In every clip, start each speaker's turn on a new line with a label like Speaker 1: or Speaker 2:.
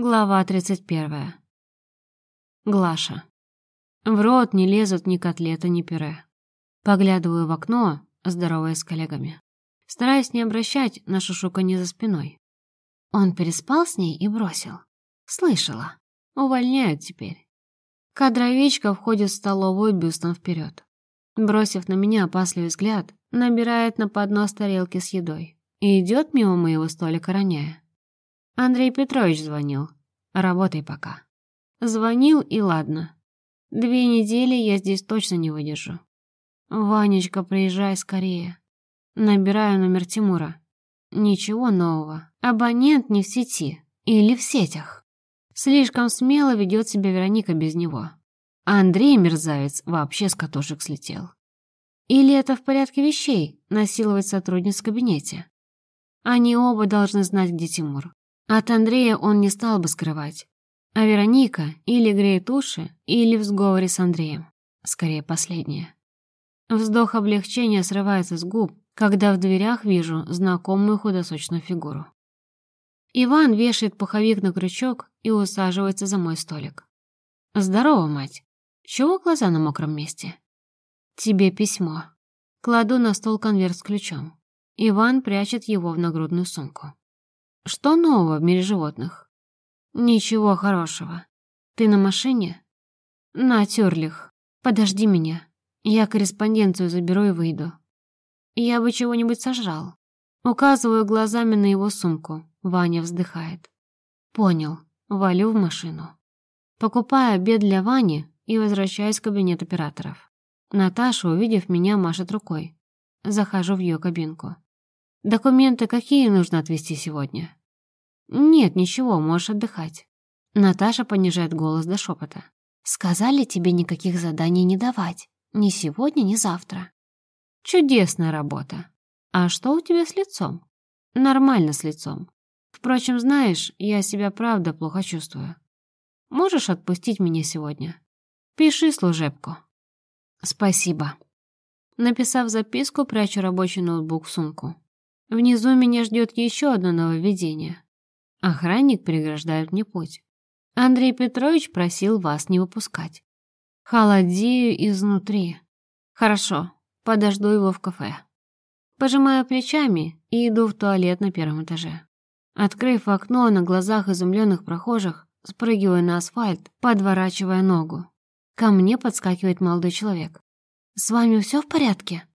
Speaker 1: Глава 31. Глаша. В рот не лезут ни котлета, ни пюре. Поглядываю в окно, здороваясь с коллегами. Стараюсь не обращать на шушуканье за спиной. Он переспал с ней и бросил. Слышала. Увольняют теперь. Кадровичка входит в столовую бюстом вперед. Бросив на меня опасливый взгляд, набирает на поднос тарелки с едой и идет мимо моего столика, роняя. Андрей Петрович звонил. Работай пока. Звонил и ладно. Две недели я здесь точно не выдержу. Ванечка, приезжай скорее. Набираю номер Тимура. Ничего нового. Абонент не в сети. Или в сетях. Слишком смело ведет себя Вероника без него. А Андрей, мерзавец, вообще с катушек слетел. Или это в порядке вещей, насиловать сотрудниц в кабинете? Они оба должны знать, где Тимур. От Андрея он не стал бы скрывать. А Вероника или греет уши, или в сговоре с Андреем. Скорее, последнее. Вздох облегчения срывается с губ, когда в дверях вижу знакомую худосочную фигуру. Иван вешает пуховик на крючок и усаживается за мой столик. «Здорово, мать. Чего глаза на мокром месте?» «Тебе письмо». Кладу на стол конверт с ключом. Иван прячет его в нагрудную сумку. Что нового в мире животных? Ничего хорошего. Ты на машине? На, Тёрлих, подожди меня. Я корреспонденцию заберу и выйду. Я бы чего-нибудь сожрал. Указываю глазами на его сумку. Ваня вздыхает. Понял. Валю в машину. Покупаю обед для Вани и возвращаюсь в кабинет операторов. Наташа, увидев меня, машет рукой. Захожу в ее кабинку. «Документы какие нужно отвезти сегодня?» «Нет, ничего, можешь отдыхать». Наташа понижает голос до шепота. «Сказали тебе никаких заданий не давать. Ни сегодня, ни завтра». «Чудесная работа. А что у тебя с лицом?» «Нормально с лицом. Впрочем, знаешь, я себя правда плохо чувствую. Можешь отпустить меня сегодня? Пиши служебку». «Спасибо». Написав записку, прячу рабочий ноутбук в сумку. Внизу меня ждет еще одно нововведение. Охранник преграждает мне путь. Андрей Петрович просил вас не выпускать. Холодею изнутри. Хорошо, подожду его в кафе. Пожимаю плечами и иду в туалет на первом этаже. Открыв окно на глазах изумленных прохожих, спрыгиваю на асфальт, подворачивая ногу. Ко мне подскакивает молодой человек. «С вами все в порядке?»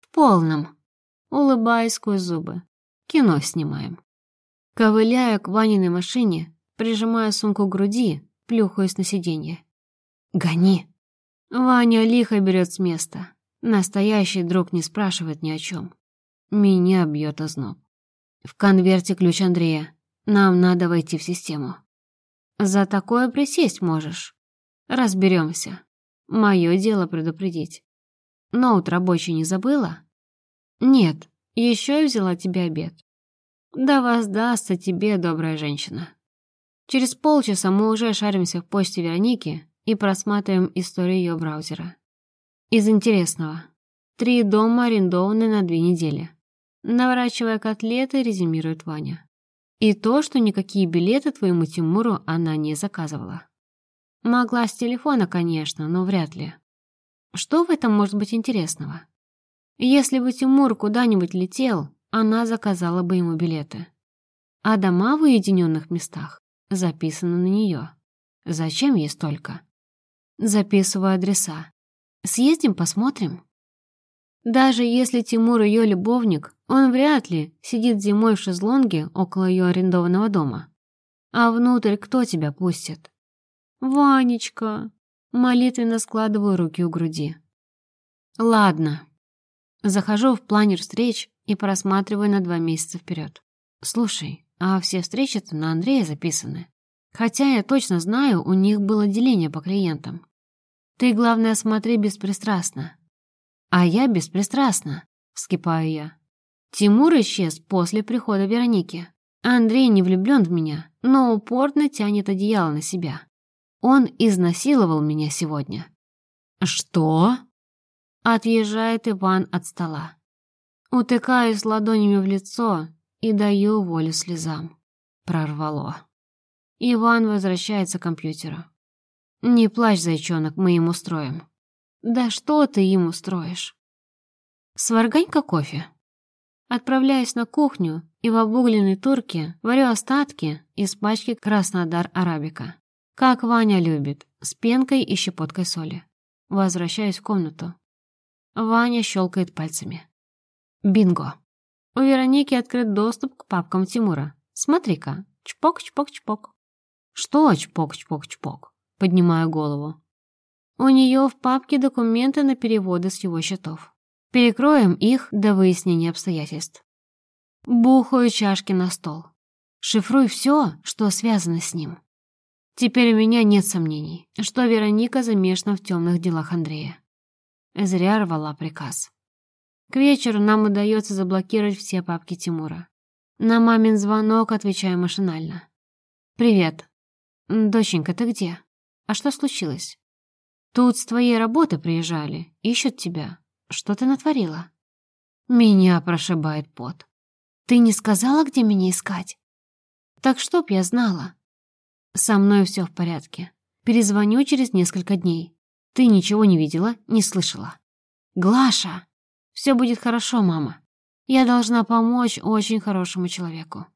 Speaker 1: «В полном». Улыбаюсь сквозь зубы. «Кино снимаем». Ковыляя к Ваниной машине, прижимая сумку к груди, плюхаюсь на сиденье. «Гони!» Ваня лихо берет с места. Настоящий друг не спрашивает ни о чем. Меня бьет озноб. В конверте ключ Андрея. Нам надо войти в систему. За такое присесть можешь. Разберемся. Мое дело предупредить. Ноут рабочий не забыла? Нет, еще и взяла тебе обед. Да воздастся тебе, добрая женщина. Через полчаса мы уже шаримся в почте Вероники и просматриваем историю ее браузера. Из интересного. Три дома арендованы на две недели. Наворачивая котлеты, резюмирует Ваня. И то, что никакие билеты твоему Тимуру она не заказывала. Могла с телефона, конечно, но вряд ли. Что в этом может быть интересного? Если бы Тимур куда-нибудь летел, она заказала бы ему билеты. А дома в уединенных местах записаны на нее. Зачем ей столько? Записываю адреса. Съездим, посмотрим. Даже если Тимур ее любовник, он вряд ли сидит зимой в шезлонге около ее арендованного дома. А внутрь кто тебя пустит? Ванечка. Молитвенно складываю руки у груди. Ладно. Захожу в планер встреч и просматриваю на два месяца вперед. Слушай, а все встречи-то на Андрея записаны. Хотя я точно знаю, у них было деление по клиентам. Ты, главное, смотри беспристрастно. А я беспристрастна, вскипаю я. Тимур исчез после прихода Вероники. Андрей не влюблен в меня, но упорно тянет одеяло на себя. Он изнасиловал меня сегодня. Что? Отъезжает Иван от стола. Утыкаюсь ладонями в лицо и даю волю слезам. Прорвало. Иван возвращается к компьютеру. «Не плачь, зайчонок, мы им устроим». «Да что ты им устроишь?» «Сваргань-ка кофе». Отправляюсь на кухню и в обугленной турке варю остатки из пачки Краснодар Арабика. Как Ваня любит, с пенкой и щепоткой соли. Возвращаюсь в комнату. Ваня щелкает пальцами. Бинго. У Вероники открыт доступ к папкам Тимура. Смотри-ка. Чпок-чпок-чпок. Что чпок-чпок-чпок? Поднимаю голову. У нее в папке документы на переводы с его счетов. Перекроем их до выяснения обстоятельств. Бухаю чашки на стол. Шифруй все, что связано с ним. Теперь у меня нет сомнений, что Вероника замешана в темных делах Андрея. Зря рвала приказ. К вечеру нам удается заблокировать все папки Тимура. На мамин звонок отвечаю машинально. «Привет. Доченька, ты где? А что случилось? Тут с твоей работы приезжали, ищут тебя. Что ты натворила?» Меня прошибает пот. «Ты не сказала, где меня искать?» «Так чтоб я знала». «Со мной все в порядке. Перезвоню через несколько дней. Ты ничего не видела, не слышала». «Глаша!» Все будет хорошо, мама. Я должна помочь очень хорошему человеку.